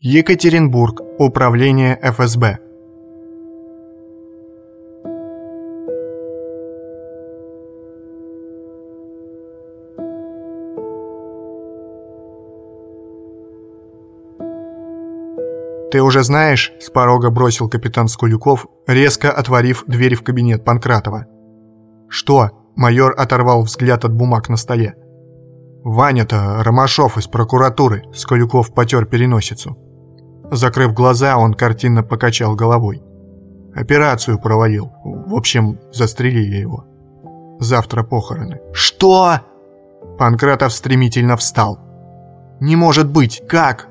Екатеринбург. Управление ФСБ. «Ты уже знаешь?» – с порога бросил капитан Скулюков, резко отворив дверь в кабинет Панкратова. «Что?» – майор оторвал взгляд от бумаг на столе. «Ваня-то Ромашов из прокуратуры», – Скулюков потер переносицу. Закрыв глаза, он картинно покачал головой. Операцию провалил. В общем, застрелили его. Завтра похороны. «Что?» Панкратов стремительно встал. «Не может быть! Как?»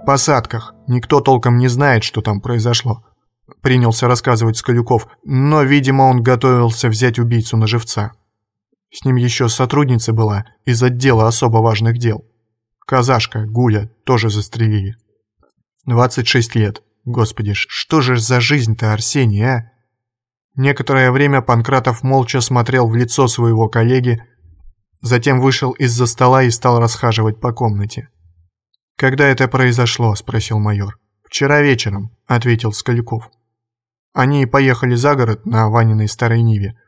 «В посадках. Никто толком не знает, что там произошло», — принялся рассказывать Скалюков, но, видимо, он готовился взять убийцу на живца. С ним еще сотрудница была из отдела особо важных дел. Казашка, Гуля, тоже застрелили. 26 лет. Господи, что же за жизнь-то, Арсений, а? Некоторое время Панкратов молча смотрел в лицо своего коллеги, затем вышел из-за стола и стал расхаживать по комнате. «Когда это произошло?» – спросил майор. «Вчера вечером», – ответил Скаляков. Они поехали за город на Ваниной старой Ниве.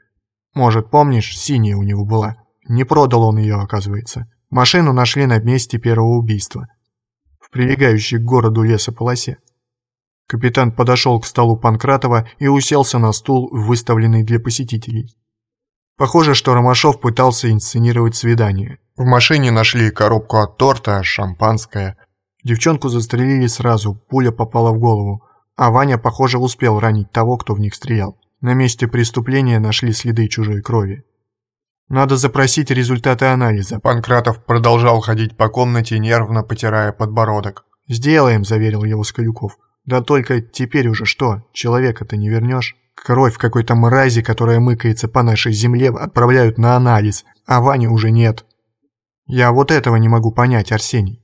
Может, помнишь, синяя у него была. Не продал он ее, оказывается. Машину нашли на месте первого убийства прилегающей к городу лесополосе. Капитан подошел к столу Панкратова и уселся на стул, выставленный для посетителей. Похоже, что Ромашов пытался инсценировать свидание. В машине нашли коробку от торта, шампанское. Девчонку застрелили сразу, пуля попала в голову, а Ваня, похоже, успел ранить того, кто в них стрелял. На месте преступления нашли следы чужой крови. Надо запросить результаты анализа. Панкратов продолжал ходить по комнате, нервно потирая подбородок. «Сделаем», – заверил его Скалюков. «Да только теперь уже что, человека-то не вернешь? Кровь какой-то мрази, которая мыкается по нашей земле, отправляют на анализ, а Вани уже нет. Я вот этого не могу понять, Арсений».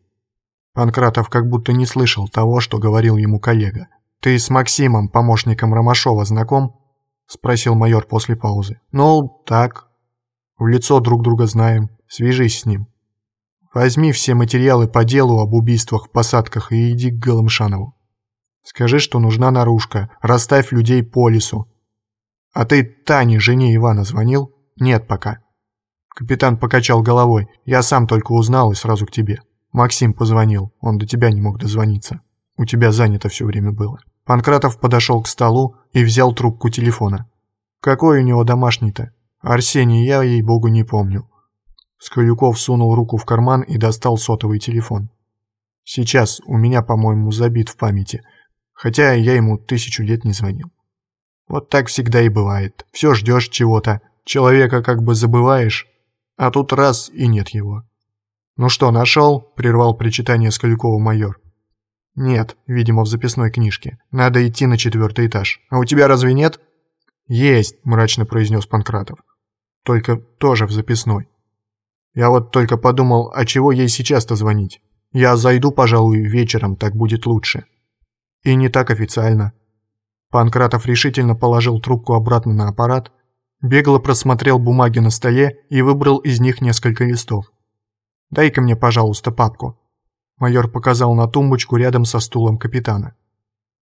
Панкратов как будто не слышал того, что говорил ему коллега. «Ты с Максимом, помощником Ромашова, знаком?» – спросил майор после паузы. «Ну, так, в лицо друг друга знаем. Свяжись с ним. Возьми все материалы по делу об убийствах посадках и иди к Галымшанову. Скажи, что нужна наружка. Расставь людей по лесу. А ты Тане, жене Ивана, звонил? Нет пока. Капитан покачал головой. Я сам только узнал и сразу к тебе. Максим позвонил. Он до тебя не мог дозвониться. У тебя занято все время было. Панкратов подошел к столу и взял трубку телефона. Какой у него домашний-то? Арсений, я ей-богу не помню. Скалюков сунул руку в карман и достал сотовый телефон. Сейчас у меня, по-моему, забит в памяти, хотя я ему тысячу лет не звонил. Вот так всегда и бывает. Все ждешь чего-то, человека как бы забываешь, а тут раз и нет его. «Ну что, нашел?» – прервал причитание Скалюкова майор. «Нет, видимо, в записной книжке. Надо идти на четвертый этаж. А у тебя разве нет?» «Есть», – мрачно произнес Панкратов только тоже в записной. Я вот только подумал, а чего ей сейчас-то звонить? Я зайду, пожалуй, вечером, так будет лучше. И не так официально. Панкратов решительно положил трубку обратно на аппарат, бегло просмотрел бумаги на столе и выбрал из них несколько листов. «Дай-ка мне, пожалуйста, папку». Майор показал на тумбочку рядом со стулом капитана.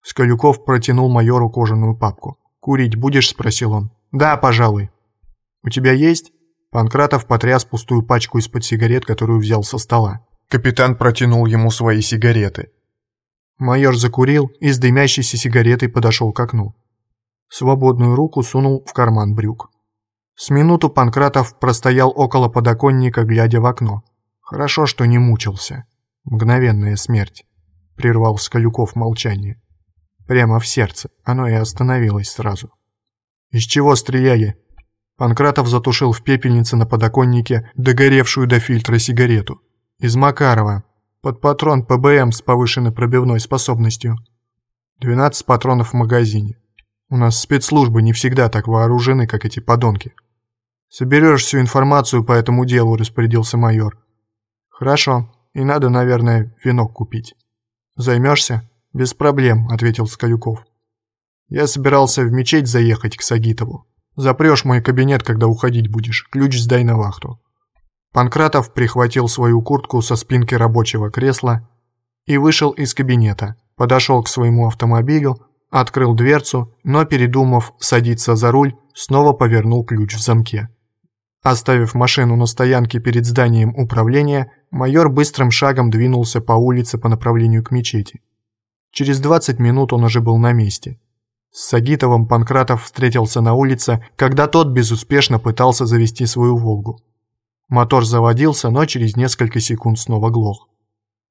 Скалюков протянул майору кожаную папку. «Курить будешь?» – спросил он. «Да, пожалуй». «У тебя есть?» Панкратов потряс пустую пачку из-под сигарет, которую взял со стола. Капитан протянул ему свои сигареты. Майор закурил и с дымящейся сигаретой подошел к окну. Свободную руку сунул в карман брюк. С минуту Панкратов простоял около подоконника, глядя в окно. Хорошо, что не мучился. Мгновенная смерть. Прервал Скалюков молчание. Прямо в сердце. Оно и остановилось сразу. «Из чего стреляли?» Панкратов затушил в пепельнице на подоконнике догоревшую до фильтра сигарету. Из Макарова. Под патрон ПБМ с повышенной пробивной способностью. 12 патронов в магазине. У нас спецслужбы не всегда так вооружены, как эти подонки. Соберешь всю информацию по этому делу, распорядился майор. Хорошо. И надо, наверное, венок купить. Займешься? Без проблем, ответил Скалюков. Я собирался в мечеть заехать к Сагитову. Запрешь мой кабинет, когда уходить будешь. Ключ сдай на вахту». Панкратов прихватил свою куртку со спинки рабочего кресла, и вышел из кабинета, подошел к своему автомобилю, открыл дверцу, но, передумав садиться за руль, снова повернул ключ в замке. Оставив машину на стоянке перед зданием управления, майор быстрым шагом двинулся по улице по направлению к мечети. Через 20 минут он уже был на месте. С Сагитовым Панкратов встретился на улице, когда тот безуспешно пытался завести свою «Волгу». Мотор заводился, но через несколько секунд снова глох.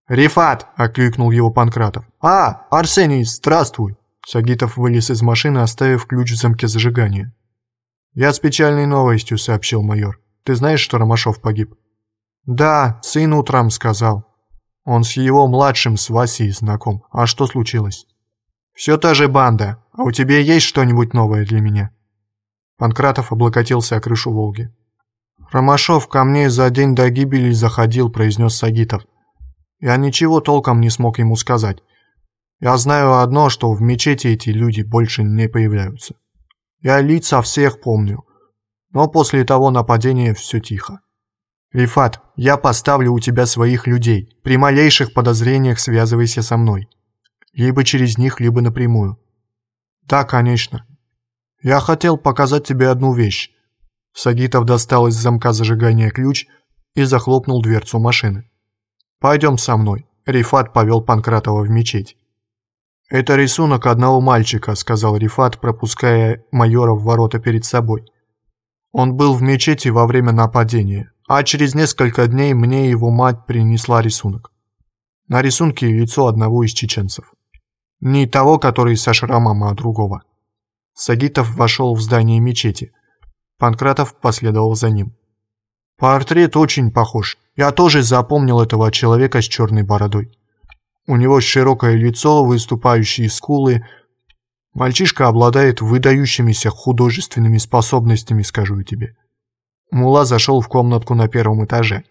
«Рифат!» – окликнул его Панкратов. «А, Арсений, здравствуй!» Сагитов вылез из машины, оставив ключ в замке зажигания. «Я с печальной новостью», — сообщил майор. «Ты знаешь, что Ромашов погиб?» «Да, сын утром сказал. Он с его младшим, с Васей, знаком. А что случилось?» «Все та же банда. А у тебя есть что-нибудь новое для меня?» Панкратов облокотился о крышу «Волги». «Ромашов ко мне за день до гибели заходил», — произнес Сагитов. «Я ничего толком не смог ему сказать. Я знаю одно, что в мечети эти люди больше не появляются». Я лица всех помню. Но после того нападения все тихо. Рифат, я поставлю у тебя своих людей. При малейших подозрениях связывайся со мной. Либо через них, либо напрямую. Да, конечно. Я хотел показать тебе одну вещь. Сагитов достал из замка зажигания ключ и захлопнул дверцу машины. «Пойдем со мной», — Рифат повел Панкратова в мечеть. «Это рисунок одного мальчика», — сказал Рифат, пропуская майора в ворота перед собой. «Он был в мечети во время нападения, а через несколько дней мне его мать принесла рисунок. На рисунке лицо одного из чеченцев. Не того, который со шрамом, а другого». Сагитов вошел в здание мечети. Панкратов последовал за ним. «Портрет очень похож. Я тоже запомнил этого человека с черной бородой». У него широкое лицо, выступающие скулы. Мальчишка обладает выдающимися художественными способностями, скажу тебе. Мула зашел в комнатку на первом этаже.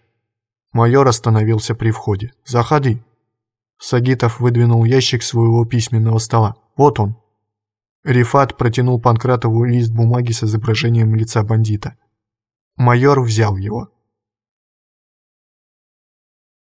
Майор остановился при входе. «Заходи». Сагитов выдвинул ящик своего письменного стола. «Вот он». Рифат протянул Панкратову лист бумаги с изображением лица бандита. Майор взял его.